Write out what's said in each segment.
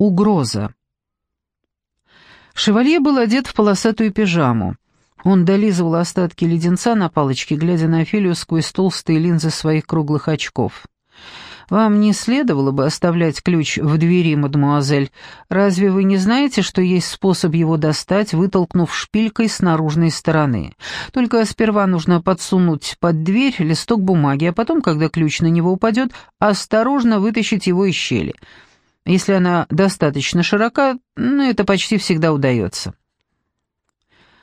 Угроза. Шевалье был одет в полосатую пижаму. Он долизывал остатки леденца на палочке, глядя на Офелию сквозь толстые линзы своих круглых очков. «Вам не следовало бы оставлять ключ в двери, мадемуазель. Разве вы не знаете, что есть способ его достать, вытолкнув шпилькой с наружной стороны? Только сперва нужно подсунуть под дверь листок бумаги, а потом, когда ключ на него упадет, осторожно вытащить его из щели. Если она достаточно широка, ну, это почти всегда удается».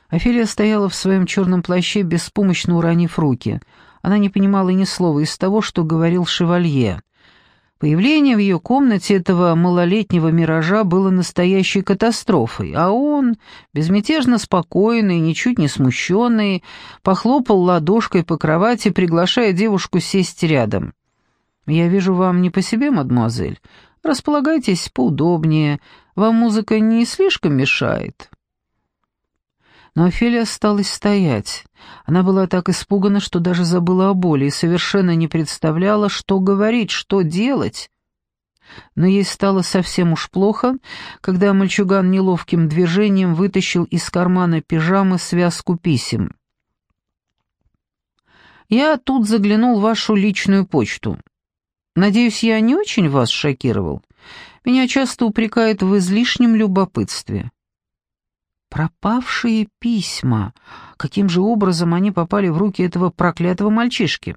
Офелия стояла в своем черном плаще, беспомощно уронив руки. Она не понимала ни слова из того, что говорил шевалье. Появление в ее комнате этого малолетнего миража было настоящей катастрофой, а он, безмятежно спокойный, ничуть не смущенный, похлопал ладошкой по кровати, приглашая девушку сесть рядом. «Я вижу, вам не по себе, мадемуазель. Располагайтесь поудобнее. Вам музыка не слишком мешает?» Но Офелия осталась стоять. Она была так испугана, что даже забыла о боли и совершенно не представляла, что говорить, что делать. Но ей стало совсем уж плохо, когда мальчуган неловким движением вытащил из кармана пижамы связку писем. «Я тут заглянул в вашу личную почту. Надеюсь, я не очень вас шокировал. Меня часто упрекают в излишнем любопытстве». Пропавшие письма. Каким же образом они попали в руки этого проклятого мальчишки?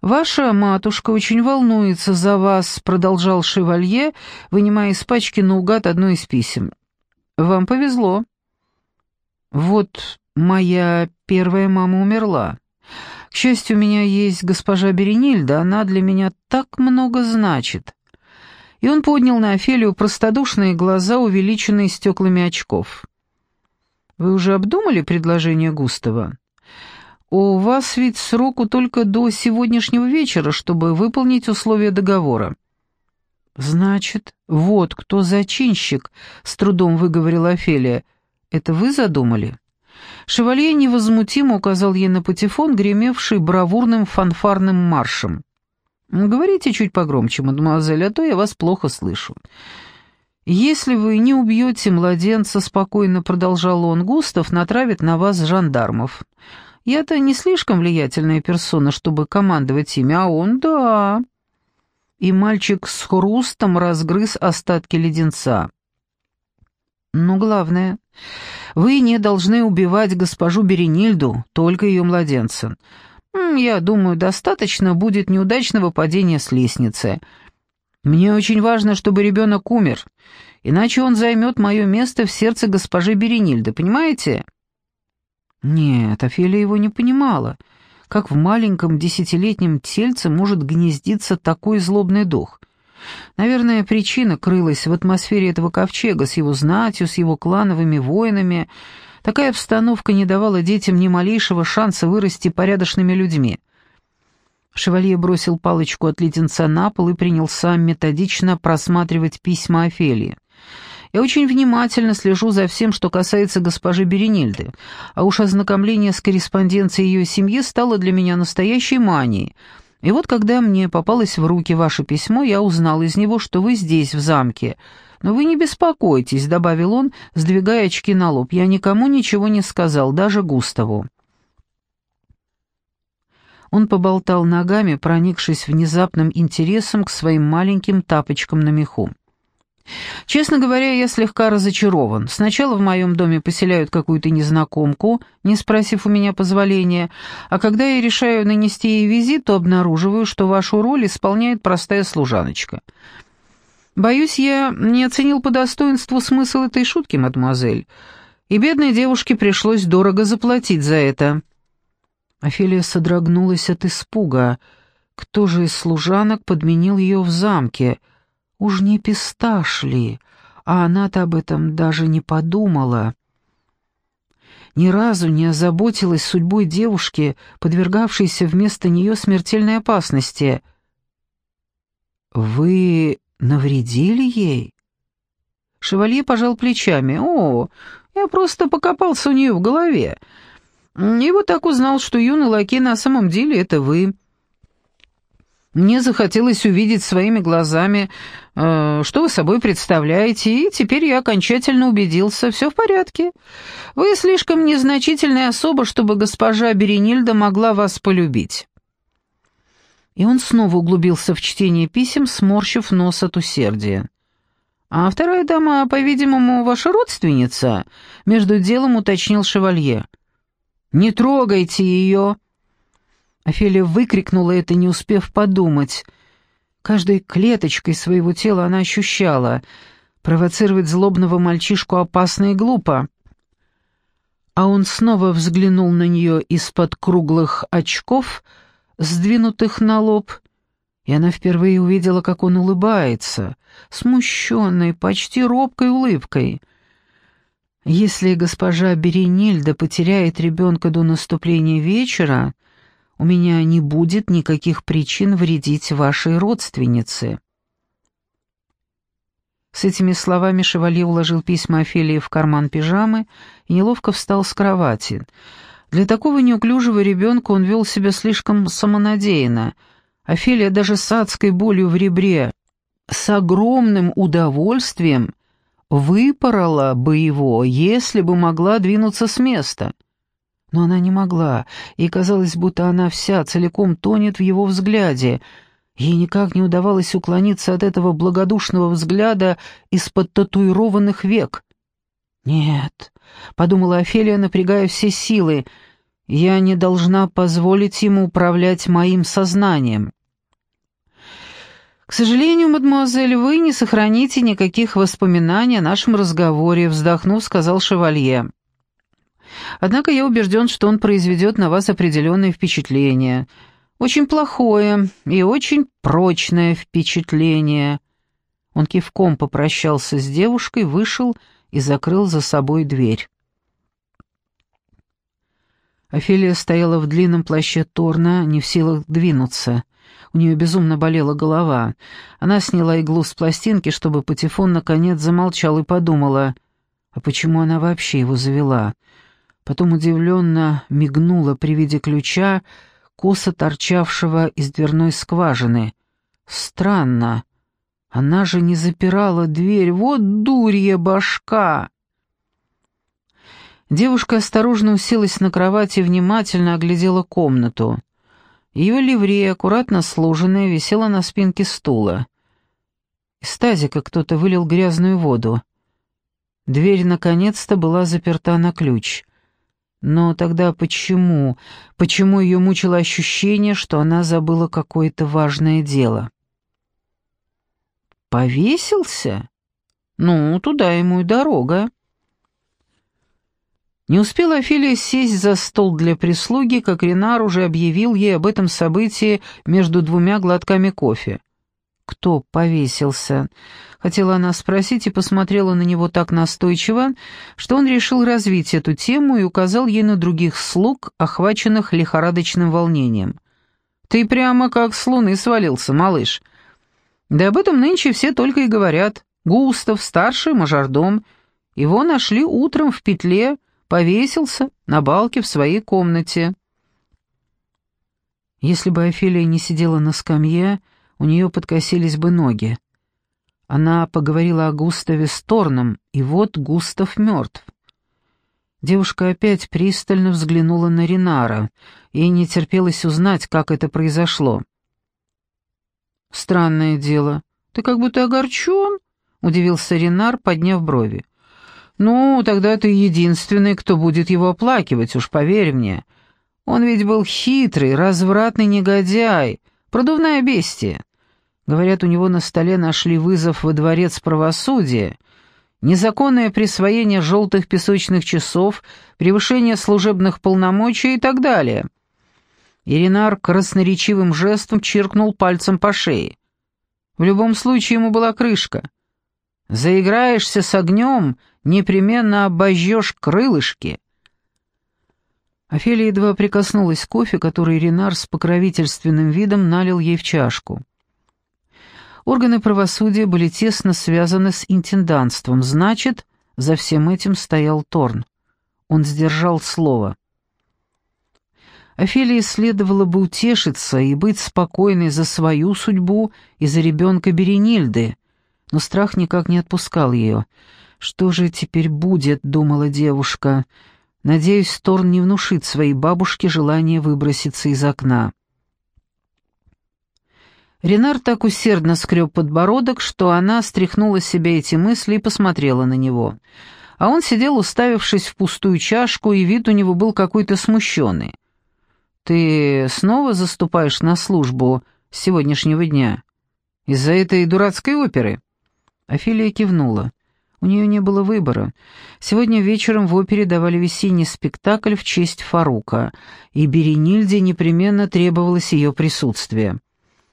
«Ваша матушка очень волнуется за вас», — продолжал шевалье, вынимая из пачки наугад одно из писем. «Вам повезло». «Вот моя первая мама умерла. Счастью, у меня есть госпожа Беренильда, она для меня так много значит и он поднял на Офелию простодушные глаза, увеличенные стеклами очков. «Вы уже обдумали предложение Густава? У вас ведь сроку только до сегодняшнего вечера, чтобы выполнить условия договора». «Значит, вот кто зачинщик», — с трудом выговорила Офелия. «Это вы задумали?» Шевалье невозмутимо указал ей на патефон, гремевший бравурным фанфарным маршем. «Говорите чуть погромче, мадемуазель, а то я вас плохо слышу». «Если вы не убьете младенца, — спокойно продолжал он, — Густав натравит на вас жандармов. Я-то не слишком влиятельная персона, чтобы командовать ими, а он — да». И мальчик с хрустом разгрыз остатки леденца. «Но главное, вы не должны убивать госпожу Беренильду, только ее младенца. «Я думаю, достаточно будет неудачного падения с лестницы. Мне очень важно, чтобы ребенок умер, иначе он займет мое место в сердце госпожи Беренильды, понимаете?» Нет, Офелия его не понимала. Как в маленьком десятилетнем тельце может гнездиться такой злобный дух? Наверное, причина крылась в атмосфере этого ковчега с его знатью, с его клановыми воинами, Такая обстановка не давала детям ни малейшего шанса вырасти порядочными людьми. Шевалье бросил палочку от леденца на пол и принялся методично просматривать письма Офелии. Я очень внимательно слежу за всем, что касается госпожи Беренильды, а уж ознакомление с корреспонденцией ее семьи стало для меня настоящей манией. И вот когда мне попалось в руки ваше письмо, я узнал из него, что вы здесь, в замке, «Но вы не беспокойтесь», — добавил он, сдвигая очки на лоб. «Я никому ничего не сказал, даже Густаву». Он поболтал ногами, проникшись внезапным интересом к своим маленьким тапочкам на меху. «Честно говоря, я слегка разочарован. Сначала в моем доме поселяют какую-то незнакомку, не спросив у меня позволения, а когда я решаю нанести ей визит, то обнаруживаю, что вашу роль исполняет простая служаночка. Боюсь, я не оценил по достоинству смысл этой шутки, мадемуазель, и бедной девушке пришлось дорого заплатить за это». Офелия содрогнулась от испуга. Кто же из служанок подменил ее в замке? Уж не писташ ли? А она-то об этом даже не подумала. Ни разу не озаботилась судьбой девушки, подвергавшейся вместо нее смертельной опасности. «Вы Навредили ей? Шевалье пожал плечами. «О, я просто покопался у нее в голове. И вот так узнал, что юный лакей на самом деле это вы». Мне захотелось увидеть своими глазами, э, что вы собой представляете, и теперь я окончательно убедился, все в порядке. Вы слишком незначительная особа, чтобы госпожа Беренильда могла вас полюбить». И он снова углубился в чтение писем, сморщив нос от усердия. «А вторая дама, по-видимому, ваша родственница?» — между делом уточнил шевалье. «Не трогайте ее!» Офелия выкрикнула это, не успев подумать. Каждой клеточкой своего тела она ощущала. Провоцировать злобного мальчишку опасно и глупо. А он снова взглянул на нее из-под круглых очков, сдвинутых на лоб, и она впервые увидела, как он улыбается, смущенной, почти робкой улыбкой. Если госпожа Беренильда потеряет ребенка до наступления вечера, у меня не будет никаких причин вредить вашей родственнице». С этими словами шевалье уложил письма Офелии в карман пижамы и неловко встал с кровати. Для такого неуклюжего ребенка он вел себя слишком самонадеянно. Офелия даже с адской болью в ребре, с огромным удовольствием выпорола бы его, если бы могла двинуться с места но она не могла, и казалось, будто она вся целиком тонет в его взгляде. Ей никак не удавалось уклониться от этого благодушного взгляда из-под татуированных век. «Нет», — подумала Офелия, напрягая все силы, — «я не должна позволить ему управлять моим сознанием». «К сожалению, мадемуазель, вы не сохраните никаких воспоминаний о нашем разговоре», — вздохнув, сказал шевалье. Однако я убежден, что он произведет на вас определенное впечатление. Очень плохое и очень прочное впечатление». Он кивком попрощался с девушкой, вышел и закрыл за собой дверь. Офелия стояла в длинном плаще Торна, не в силах двинуться. У нее безумно болела голова. Она сняла иглу с пластинки, чтобы Патефон наконец замолчал и подумала, а почему она вообще его завела? Потом удивленно мигнула при виде ключа, косо торчавшего из дверной скважины. «Странно. Она же не запирала дверь. Вот дурья башка!» Девушка осторожно уселась на кровати и внимательно оглядела комнату. Ее ливрея, аккуратно сложенная, висела на спинке стула. Из тазика кто-то вылил грязную воду. Дверь наконец-то была заперта на ключ — но тогда почему? Почему ее мучило ощущение, что она забыла какое-то важное дело? Повесился? Ну, туда ему и дорога. Не успела Офелия сесть за стол для прислуги, как Ренар уже объявил ей об этом событии между двумя глотками кофе. «Кто повесился?» Хотела она спросить и посмотрела на него так настойчиво, что он решил развить эту тему и указал ей на других слуг, охваченных лихорадочным волнением. «Ты прямо как с луны свалился, малыш. Да об этом нынче все только и говорят. Густав, старший мажордом. Его нашли утром в петле, повесился на балке в своей комнате». Если бы Офелия не сидела на скамье, у нее подкосились бы ноги. Она поговорила о Густаве с Торном, и вот Густав мертв. Девушка опять пристально взглянула на Ринара, и не терпелось узнать, как это произошло. «Странное дело. Ты как будто огорчен?» — удивился Ринар, подняв брови. «Ну, тогда ты единственный, кто будет его оплакивать, уж поверь мне. Он ведь был хитрый, развратный негодяй, продувная бестия. Говорят, у него на столе нашли вызов во дворец правосудия, незаконное присвоение желтых песочных часов, превышение служебных полномочий и так далее. Иринар красноречивым жестом чиркнул пальцем по шее. В любом случае ему была крышка. Заиграешься с огнем, непременно обожжешь крылышки. Офелия едва прикоснулась к кофе, который Ренар с покровительственным видом налил ей в чашку. Органы правосудия были тесно связаны с интендантством, значит, за всем этим стоял Торн. Он сдержал слово. Офелии следовало бы утешиться и быть спокойной за свою судьбу и за ребенка Беренильды, но страх никак не отпускал ее. «Что же теперь будет?» — думала девушка. «Надеюсь, Торн не внушит своей бабушке желание выброситься из окна». Ренар так усердно скреб подбородок, что она стряхнула с себя эти мысли и посмотрела на него. А он сидел, уставившись в пустую чашку, и вид у него был какой-то смущенный. «Ты снова заступаешь на службу с сегодняшнего дня? Из-за этой дурацкой оперы?» Афилия кивнула. У нее не было выбора. Сегодня вечером в опере давали весенний спектакль в честь Фарука, и Беренильде непременно требовалось ее присутствие.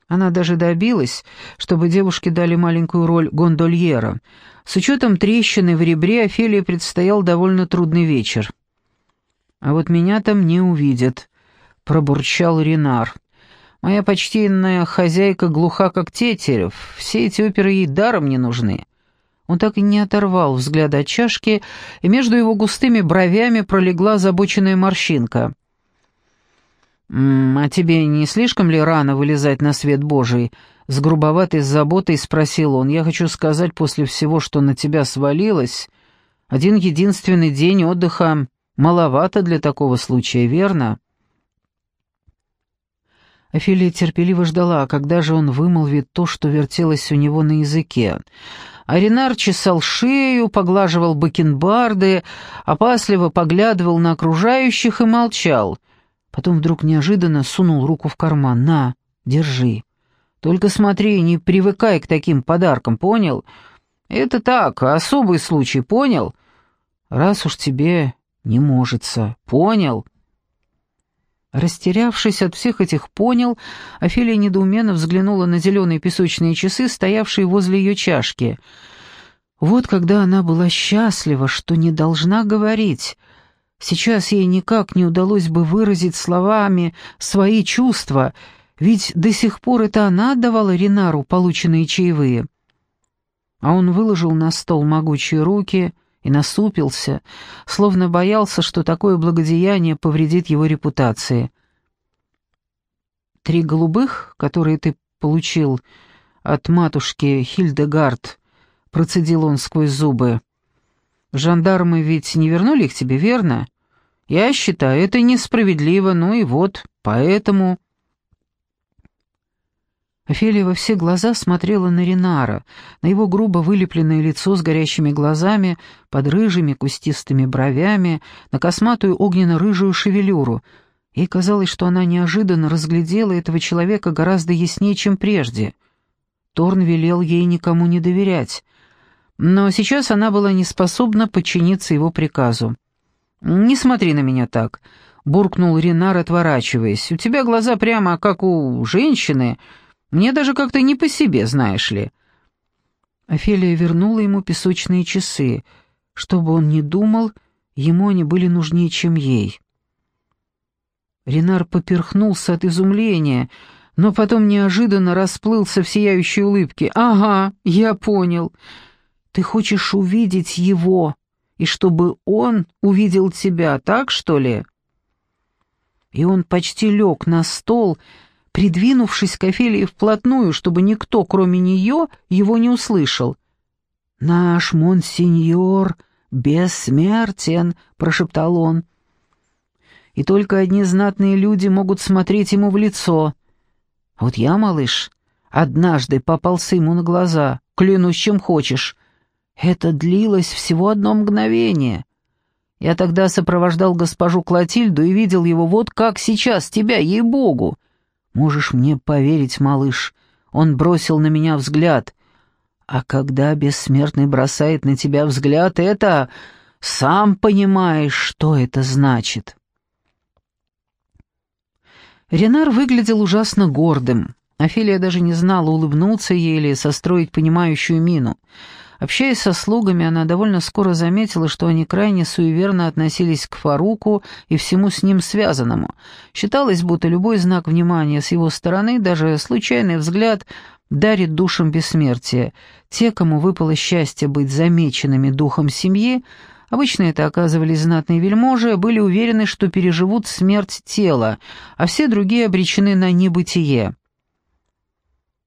Она даже добилась, чтобы девушке дали маленькую роль гондольера. С учетом трещины в ребре Офелии предстоял довольно трудный вечер. «А вот меня там не увидят», — пробурчал Ренар. «Моя почтенная хозяйка глуха, как тетерев. Все эти оперы ей даром не нужны». Он так и не оторвал взгляд от чашки, и между его густыми бровями пролегла забоченная морщинка. «А тебе не слишком ли рано вылезать на свет Божий?» С грубоватой заботой спросил он. «Я хочу сказать, после всего, что на тебя свалилось, один единственный день отдыха маловато для такого случая, верно?» Офелия терпеливо ждала, когда же он вымолвит то, что вертелось у него на языке. Аринар чесал шею, поглаживал бакенбарды, опасливо поглядывал на окружающих и молчал — Потом вдруг неожиданно сунул руку в карман. «На, держи. Только смотри, не привыкай к таким подаркам, понял? Это так, особый случай, понял? Раз уж тебе не можется, понял?» Растерявшись от всех этих «понял», Офелия недоуменно взглянула на зеленые песочные часы, стоявшие возле ее чашки. Вот когда она была счастлива, что не должна говорить — Сейчас ей никак не удалось бы выразить словами свои чувства, ведь до сих пор это она отдавала Ринару полученные чаевые. А он выложил на стол могучие руки и насупился, словно боялся, что такое благодеяние повредит его репутации. «Три голубых, которые ты получил от матушки Хильдегард», — процедил он сквозь зубы. «Жандармы ведь не вернули их тебе, верно?» Я считаю, это несправедливо, ну и вот, поэтому...» Офелия во все глаза смотрела на Ринара, на его грубо вылепленное лицо с горящими глазами, под рыжими кустистыми бровями, на косматую огненно-рыжую шевелюру. Ей казалось, что она неожиданно разглядела этого человека гораздо яснее, чем прежде. Торн велел ей никому не доверять. Но сейчас она была не способна подчиниться его приказу. «Не смотри на меня так», — буркнул Ренар, отворачиваясь. «У тебя глаза прямо как у женщины. Мне даже как-то не по себе, знаешь ли». Офелия вернула ему песочные часы. Чтобы он не думал, ему они были нужнее, чем ей. Ренар поперхнулся от изумления, но потом неожиданно расплылся в сияющей улыбке. «Ага, я понял. Ты хочешь увидеть его?» и чтобы он увидел тебя, так что ли?» И он почти лег на стол, придвинувшись к Офелии вплотную, чтобы никто, кроме нее, его не услышал. «Наш монсеньор бессмертен», — прошептал он. «И только одни знатные люди могут смотреть ему в лицо. Вот я, малыш, однажды попался ему на глаза, клянусь, чем хочешь, это длилось всего одно мгновение. Я тогда сопровождал госпожу Клотильду и видел его вот как сейчас, тебя, ей-богу. Можешь мне поверить, малыш, он бросил на меня взгляд. А когда бессмертный бросает на тебя взгляд, это... Сам понимаешь, что это значит. Ренар выглядел ужасно гордым. Офелия даже не знала, улыбнуться ей или состроить понимающую мину. Общаясь со слугами, она довольно скоро заметила, что они крайне суеверно относились к Фаруку и всему с ним связанному. Считалось, будто любой знак внимания с его стороны, даже случайный взгляд, дарит душам бессмертие. Те, кому выпало счастье быть замеченными духом семьи, Обычно это оказывались знатные вельможи, были уверены, что переживут смерть тела, а все другие обречены на небытие.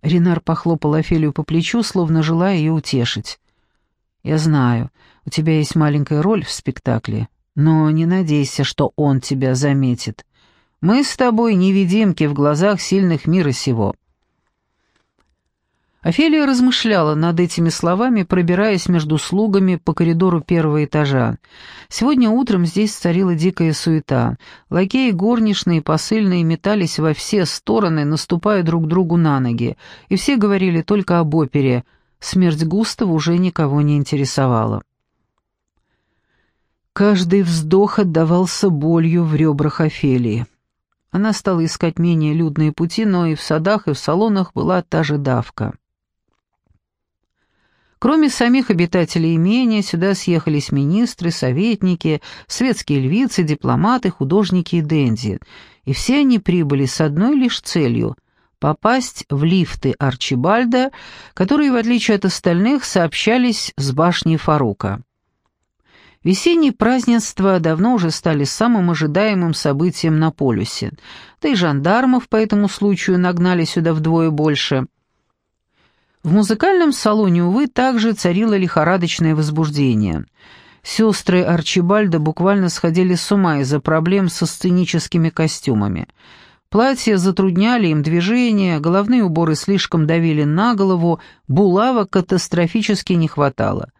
Ренар похлопал Офелию по плечу, словно желая ее утешить. «Я знаю, у тебя есть маленькая роль в спектакле, но не надейся, что он тебя заметит. Мы с тобой невидимки в глазах сильных мира сего». Офелия размышляла над этими словами, пробираясь между слугами по коридору первого этажа. Сегодня утром здесь царила дикая суета. Лакеи, горничные, посыльные метались во все стороны, наступая друг другу на ноги, и все говорили только об опере. Смерть Густава уже никого не интересовала. Каждый вздох отдавался болью в ребрах Офелии. Она стала искать менее людные пути, но и в садах, и в салонах была та же давка. Кроме самих обитателей имения, сюда съехались министры, советники, светские львицы, дипломаты, художники и денди. И все они прибыли с одной лишь целью — попасть в лифты Арчибальда, которые, в отличие от остальных, сообщались с башней Фарука. Весенние празднества давно уже стали самым ожидаемым событием на полюсе, да и жандармов по этому случаю нагнали сюда вдвое больше — в музыкальном салоне, увы, также царило лихорадочное возбуждение. Сестры Арчибальда буквально сходили с ума из-за проблем со сценическими костюмами. Платья затрудняли им движение, головные уборы слишком давили на голову, булавок катастрофически не хватало.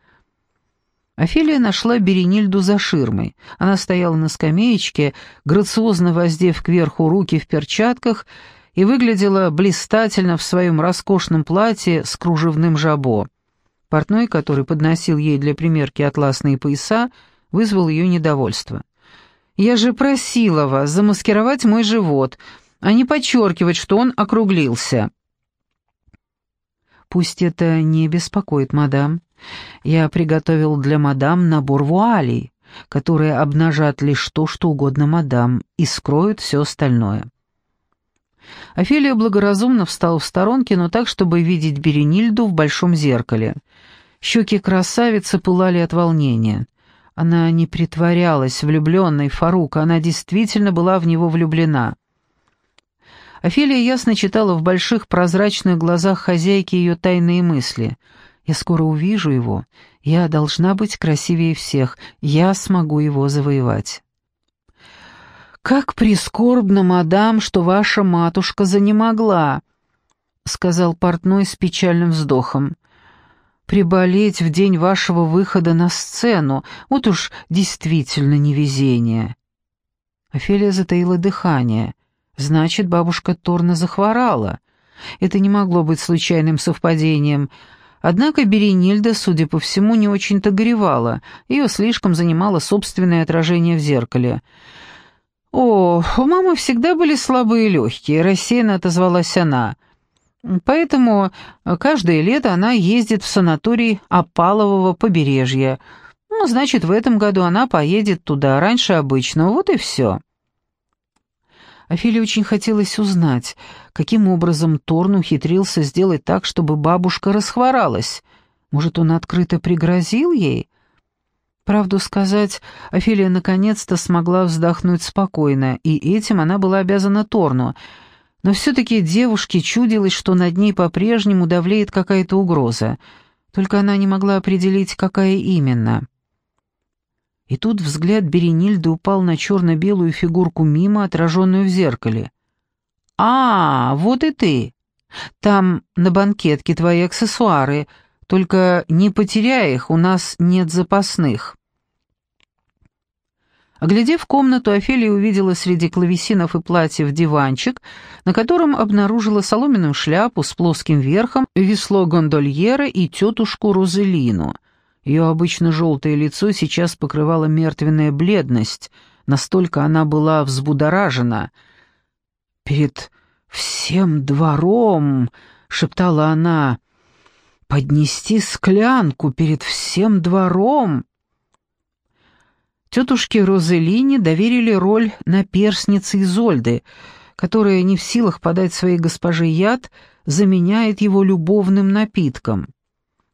Офелия нашла Беренильду за ширмой. Она стояла на скамеечке, грациозно воздев кверху руки в перчатках и выглядела блистательно в своем роскошном платье с кружевным жабо. Портной, который подносил ей для примерки атласные пояса, вызвал ее недовольство. «Я же просила вас замаскировать мой живот, а не подчеркивать, что он округлился». «Пусть это не беспокоит мадам. Я приготовил для мадам набор вуалей, которые обнажат лишь то, что угодно мадам, и скроют все остальное». Офелия благоразумно встала в сторонке, но так, чтобы видеть Беренильду в большом зеркале. Щеки красавицы пылали от волнения. Она не притворялась влюбленной Фарука, она действительно была в него влюблена. Офелия ясно читала в больших прозрачных глазах хозяйки ее тайные мысли. «Я скоро увижу его. Я должна быть красивее всех. Я смогу его завоевать». «Как прискорбно, мадам, что ваша матушка занемогла», — сказал портной с печальным вздохом. «Приболеть в день вашего выхода на сцену — вот уж действительно невезение». Офелия затаила дыхание. «Значит, бабушка Торна захворала». Это не могло быть случайным совпадением. Однако Беренильда, судя по всему, не очень-то горевала. Ее слишком занимало собственное отражение в зеркале. «О, у мамы всегда были слабые легкие», — рассеянно отозвалась она. «Поэтому каждое лето она ездит в санаторий Опалового побережья. Ну, значит, в этом году она поедет туда раньше обычного, вот и все». Афиле очень хотелось узнать, каким образом Торн ухитрился сделать так, чтобы бабушка расхворалась. Может, он открыто пригрозил ей? Правду сказать, Офелия наконец-то смогла вздохнуть спокойно, и этим она была обязана Торну. Но все-таки девушке чудилось, что над ней по-прежнему давлеет какая-то угроза. Только она не могла определить, какая именно. И тут взгляд Беренильды упал на черно-белую фигурку мимо, отраженную в зеркале. «А, вот и ты! Там на банкетке твои аксессуары», только не потеряй их, у нас нет запасных». Оглядев комнату, Офелия увидела среди клавесинов и платьев диванчик, на котором обнаружила соломенную шляпу с плоским верхом, весло гондольера и тетушку Розелину. Ее обычно желтое лицо сейчас покрывала мертвенная бледность, настолько она была взбудоражена. «Перед всем двором», — шептала она, поднести склянку перед всем двором. Тетушке Розелине доверили роль наперсницы Изольды, которая не в силах подать своей госпоже яд, заменяет его любовным напитком.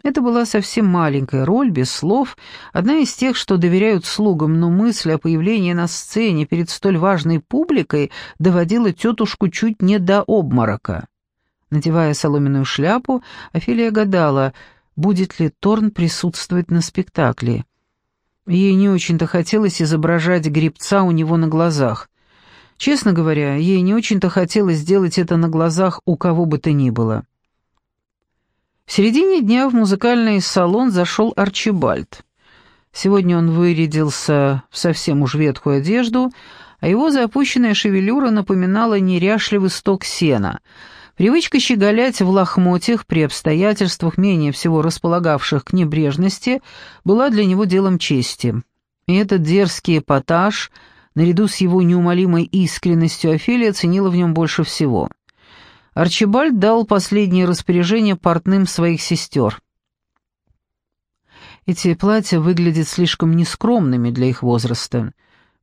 Это была совсем маленькая роль, без слов, одна из тех, что доверяют слугам, но мысль о появлении на сцене перед столь важной публикой доводила тетушку чуть не до обморока. Надевая соломенную шляпу, Офелия гадала, будет ли Торн присутствовать на спектакле. Ей не очень-то хотелось изображать гребца у него на глазах. Честно говоря, ей не очень-то хотелось сделать это на глазах у кого бы то ни было. В середине дня в музыкальный салон зашел Арчибальд. Сегодня он вырядился в совсем уж ветхую одежду, а его запущенная шевелюра напоминала неряшливый сток сена. Привычка щеголять в лохмотьях при обстоятельствах, менее всего располагавших к небрежности, была для него делом чести. И этот дерзкий эпатаж, наряду с его неумолимой искренностью, Офелия ценила в нем больше всего — Арчибальд дал последнее распоряжение портным своих сестер. Эти платья выглядят слишком нескромными для их возраста.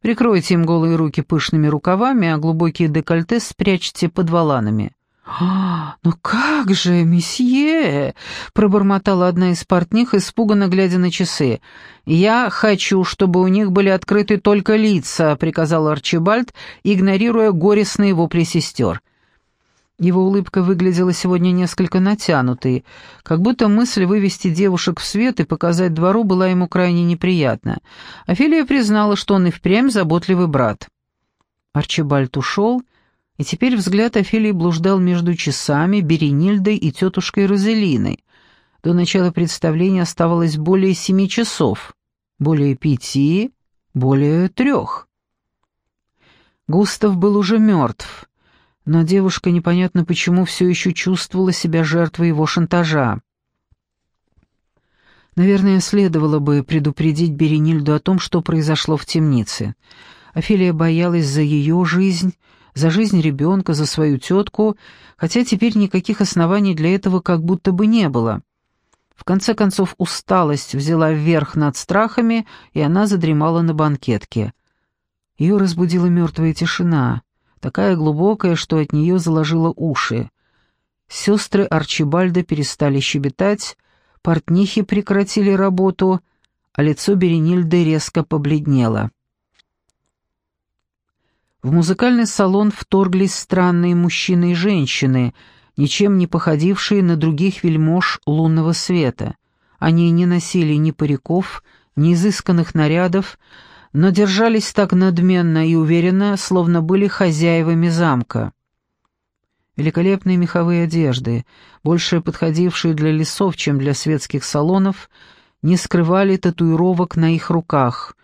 Прикройте им голые руки пышными рукавами, а глубокие декольте спрячьте под воланами. «А, ну как же, месье!» — пробормотала одна из портних, испуганно глядя на часы. «Я хочу, чтобы у них были открыты только лица», — приказал Арчибальд, игнорируя горестные вопли сестер. Его улыбка выглядела сегодня несколько натянутой, как будто мысль вывести девушек в свет и показать двору была ему крайне неприятна. Офелия признала, что он и впрямь заботливый брат. Арчибальд ушел, и теперь взгляд Офелии блуждал между часами, Беренильдой и тетушкой Розелиной. До начала представления оставалось более семи часов, более пяти, более трех. Густав был уже мертв но девушка непонятно почему все еще чувствовала себя жертвой его шантажа. Наверное, следовало бы предупредить Беренильду о том, что произошло в темнице. Офелия боялась за ее жизнь, за жизнь ребенка, за свою тетку, хотя теперь никаких оснований для этого как будто бы не было. В конце концов, усталость взяла вверх над страхами, и она задремала на банкетке. Ее разбудила мертвая тишина такая глубокая, что от нее заложило уши. Сестры Арчибальда перестали щебетать, портнихи прекратили работу, а лицо Беренильды резко побледнело. В музыкальный салон вторглись странные мужчины и женщины, ничем не походившие на других вельмож лунного света. Они не носили ни париков, ни изысканных нарядов, но держались так надменно и уверенно, словно были хозяевами замка. Великолепные меховые одежды, больше подходившие для лесов, чем для светских салонов, не скрывали татуировок на их руках,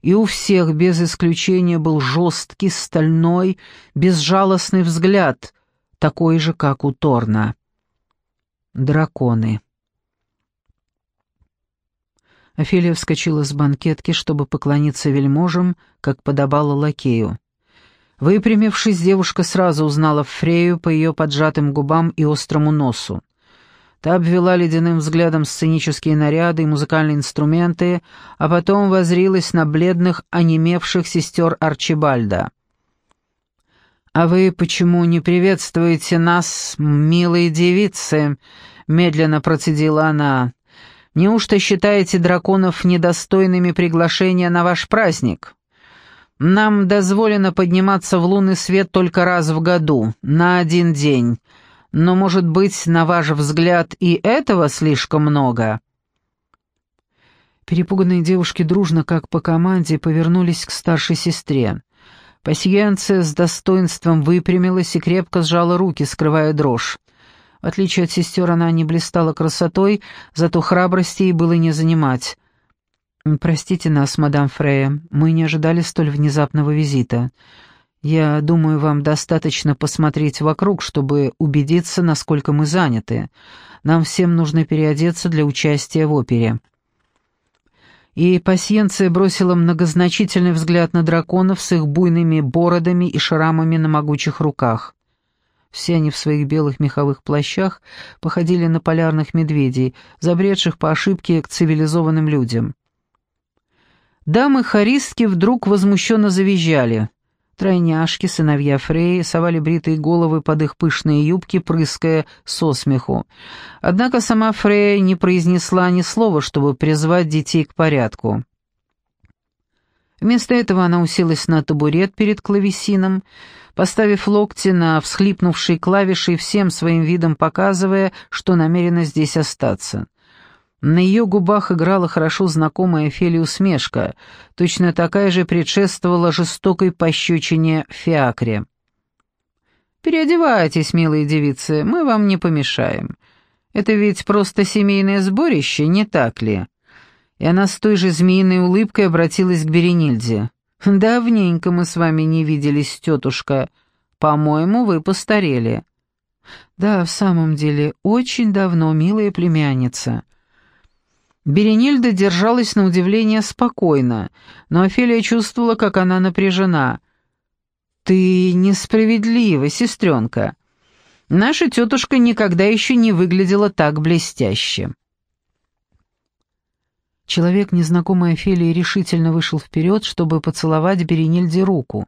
и у всех без исключения был жесткий, стальной, безжалостный взгляд, такой же, как у Торна. Драконы. Офелия вскочила с банкетки, чтобы поклониться вельможам, как подобало лакею. Выпрямившись, девушка сразу узнала Фрею по ее поджатым губам и острому носу. Та обвела ледяным взглядом сценические наряды и музыкальные инструменты, а потом возрилась на бледных, онемевших сестер Арчибальда. «А вы почему не приветствуете нас, милые девицы?» — медленно процедила она. Неужто считаете драконов недостойными приглашения на ваш праздник? Нам дозволено подниматься в лунный свет только раз в году, на один день. Но, может быть, на ваш взгляд, и этого слишком много?» Перепуганные девушки дружно, как по команде, повернулись к старшей сестре. Пасьянция с достоинством выпрямилась и крепко сжала руки, скрывая дрожь. В отличие от сестер, она не блистала красотой, зато храбрости ей было не занимать. «Простите нас, мадам Фрея, мы не ожидали столь внезапного визита. Я думаю, вам достаточно посмотреть вокруг, чтобы убедиться, насколько мы заняты. Нам всем нужно переодеться для участия в опере». И пасьенция бросила многозначительный взгляд на драконов с их буйными бородами и шрамами на могучих руках. Все они в своих белых меховых плащах походили на полярных медведей, забредших по ошибке к цивилизованным людям. Дамы-хористки вдруг возмущенно завизжали. Тройняшки, сыновья Фреи, совали бритые головы под их пышные юбки, прыская со смеху. Однако сама Фрея не произнесла ни слова, чтобы призвать детей к порядку. Вместо этого она уселась на табурет перед клавесином, поставив локти на всхлипнувшие клавиши и всем своим видом показывая, что намерена здесь остаться. На ее губах играла хорошо знакомая Фели усмешка, точно такая же предшествовала жестокой пощечине Фиакре. «Переодевайтесь, милые девицы, мы вам не помешаем. Это ведь просто семейное сборище, не так ли?» И она с той же змеиной улыбкой обратилась к Беренильде. «Давненько мы с вами не виделись, тетушка. По-моему, вы постарели». «Да, в самом деле, очень давно, милая племянница». Беренильда держалась на удивление спокойно, но Офелия чувствовала, как она напряжена. «Ты несправедлива, сестренка. Наша тетушка никогда еще не выглядела так блестяще». Человек, незнакомый Офелии, решительно вышел вперед, чтобы поцеловать Беренильде руку.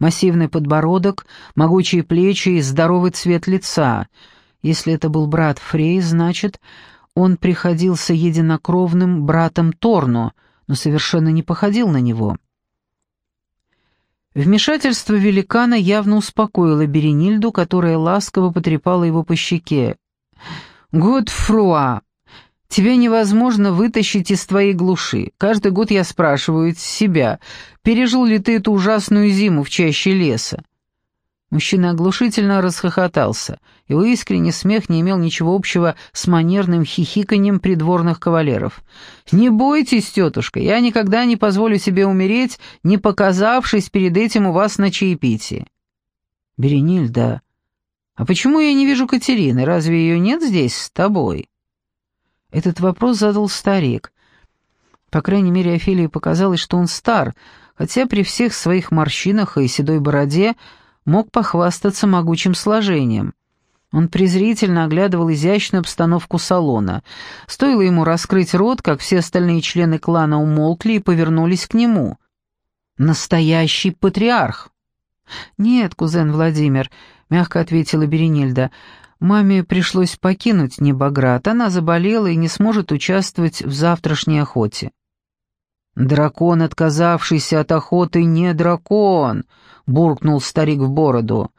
Массивный подбородок, могучие плечи и здоровый цвет лица. Если это был брат Фрей, значит, он приходился единокровным братом Торно, но совершенно не походил на него. Вмешательство великана явно успокоило Беренильду, которая ласково потрепала его по щеке. «Годфруа, тебя невозможно вытащить из твоей глуши. Каждый год я спрашиваю себя, пережил ли ты эту ужасную зиму в чаще леса. Мужчина оглушительно расхохотался. Его искренний смех не имел ничего общего с манерным хихиканьем придворных кавалеров. «Не бойтесь, тетушка, я никогда не позволю себе умереть, не показавшись перед этим у вас на чаепитии». «Беренильда, а почему я не вижу Катерины? Разве ее нет здесь с тобой?» Этот вопрос задал старик. По крайней мере, Офелии показалось, что он стар, хотя при всех своих морщинах и седой бороде мог похвастаться могучим сложением. Он презрительно оглядывал изящную обстановку салона. Стоило ему раскрыть рот, как все остальные члены клана умолкли и повернулись к нему. «Настоящий патриарх!» «Нет, кузен Владимир», — мягко ответила Беренильда, — «маме пришлось покинуть Небоград. Она заболела и не сможет участвовать в завтрашней охоте». «Дракон, отказавшийся от охоты, не дракон», — буркнул старик в бороду.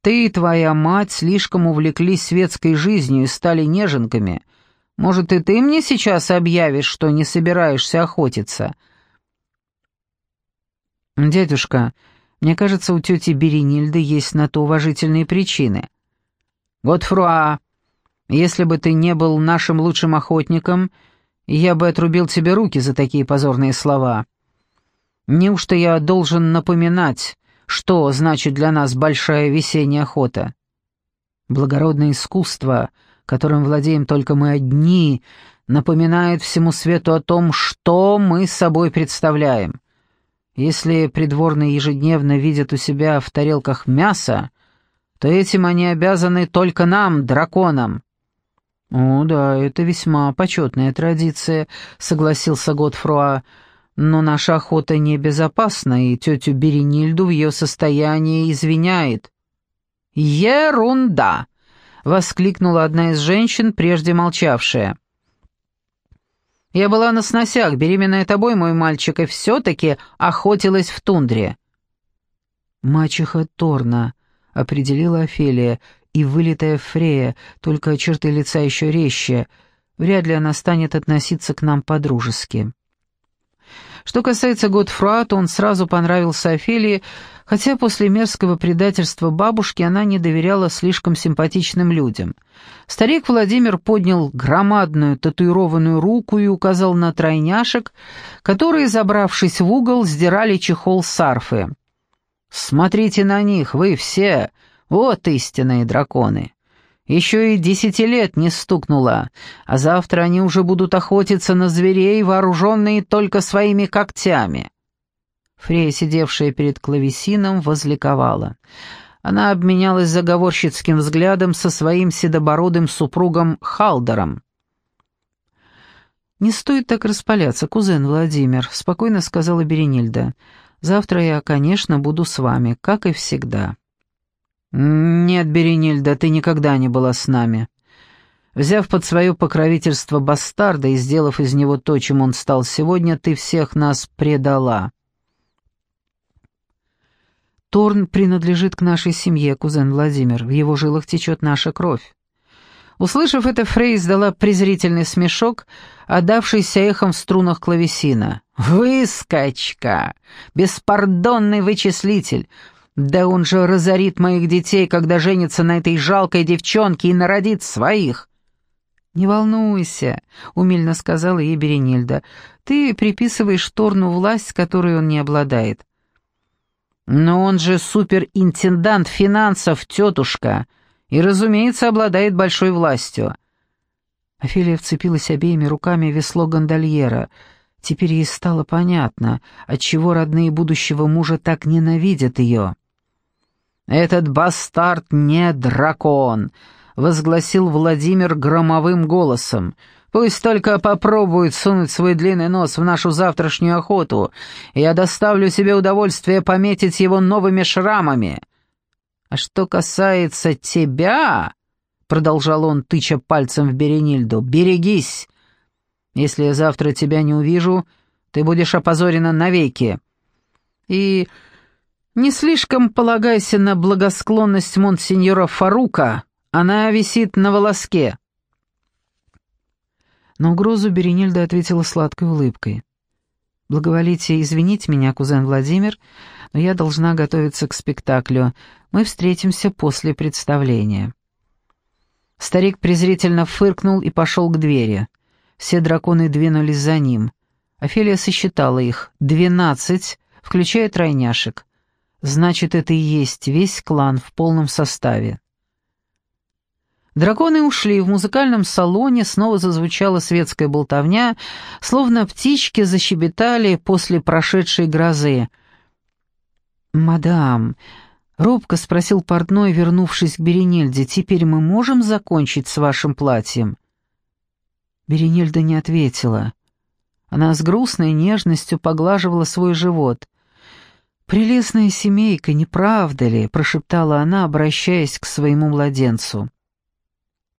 «Ты и твоя мать слишком увлеклись светской жизнью и стали неженками. Может, и ты мне сейчас объявишь, что не собираешься охотиться?» «Дядюшка, мне кажется, у тети Беренильды есть на то уважительные причины». «Готфруа, если бы ты не был нашим лучшим охотником, я бы отрубил тебе руки за такие позорные слова. Неужто я должен напоминать, что значит для нас большая весенняя охота? Благородное искусство, которым владеем только мы одни, напоминает всему свету о том, что мы собой представляем. Если придворные ежедневно видят у себя в тарелках мясо, то этим они обязаны только нам, драконам. «О, да, это весьма почетная традиция», — согласился Готфруа. «Но наша охота небезопасна, и тетю Беренильду в ее состоянии извиняет». «Ерунда!» — воскликнула одна из женщин, прежде молчавшая. «Я была на сносях, беременная тобой, мой мальчик, и все-таки охотилась в тундре». «Мачеха Торна», — определила Офелия, и вылитая Фрея, только черты лица еще резче. Вряд ли она станет относиться к нам по-дружески. Что касается Готфруа, то он сразу понравился Офелии, хотя после мерзкого предательства бабушки она не доверяла слишком симпатичным людям. Старик Владимир поднял громадную татуированную руку и указал на тройняшек, которые, забравшись в угол, сдирали чехол с арфы. «Смотрите на них, вы все! Вот истинные драконы. Еще и десяти лет не стукнуло, а завтра они уже будут охотиться на зверей, вооруженные только своими когтями». Фрея, сидевшая перед клавесином, возликовала. Она обменялась заговорщицким взглядом со своим седобородым супругом Халдером. «Не стоит так распаляться, кузен Владимир», — спокойно сказала Беренильда. Завтра я, конечно, буду с вами, как и всегда». «Нет, Беренильда, ты никогда не была с нами. Взяв под свое покровительство бастарда и сделав из него то, чем он стал сегодня, ты всех нас предала». Торн принадлежит к нашей семье, кузен Владимир. В его жилах течет наша кровь. Услышав это, Фрей издала презрительный смешок, отдавшийся эхом в струнах клавесина. «Выскочка! Беспардонный вычислитель! Да он же разорит моих детей, когда женится на этой жалкой девчонке и народит своих!» «Не волнуйся», — умильно сказала ей Беренильда. «Ты приписываешь Торну власть, которой он не обладает». «Но он же суперинтендант финансов, тетушка!» и, разумеется, обладает большой властью». Офелия вцепилась обеими руками в весло гондольера. Теперь ей стало понятно, отчего родные будущего мужа так ненавидят ее. «Этот бастард не дракон», — возгласил Владимир громовым голосом. «Пусть только попробует сунуть свой длинный нос в нашу завтрашнюю охоту, и я доставлю себе удовольствие пометить его новыми шрамами. «А что касается тебя...» — продолжал он, тыча пальцем в Беренильду, — «берегись! Если я завтра тебя не увижу, ты будешь опозорена навеки. И не слишком полагайся на благосклонность монсеньора Фарука, она висит на волоске». На угрозу Беренильда ответила сладкой улыбкой. «Благоволите извинить меня, кузен Владимир, но я должна готовиться к спектаклю. Мы встретимся после представления». Старик презрительно фыркнул и пошел к двери. Все драконы двинулись за ним. Офелия сосчитала их. Двенадцать, включая тройняшек. Значит, это и есть весь клан в полном составе. Драконы ушли, в музыкальном салоне снова зазвучала светская болтовня, словно птички защебетали после прошедшей грозы. «Мадам», — робко спросил портной, вернувшись к Беренельде, — «теперь мы можем закончить с вашим платьем?» Беренельда не ответила. Она с грустной нежностью поглаживала свой живот. «Прелестная семейка, не правда ли?» — прошептала она, обращаясь к своему младенцу.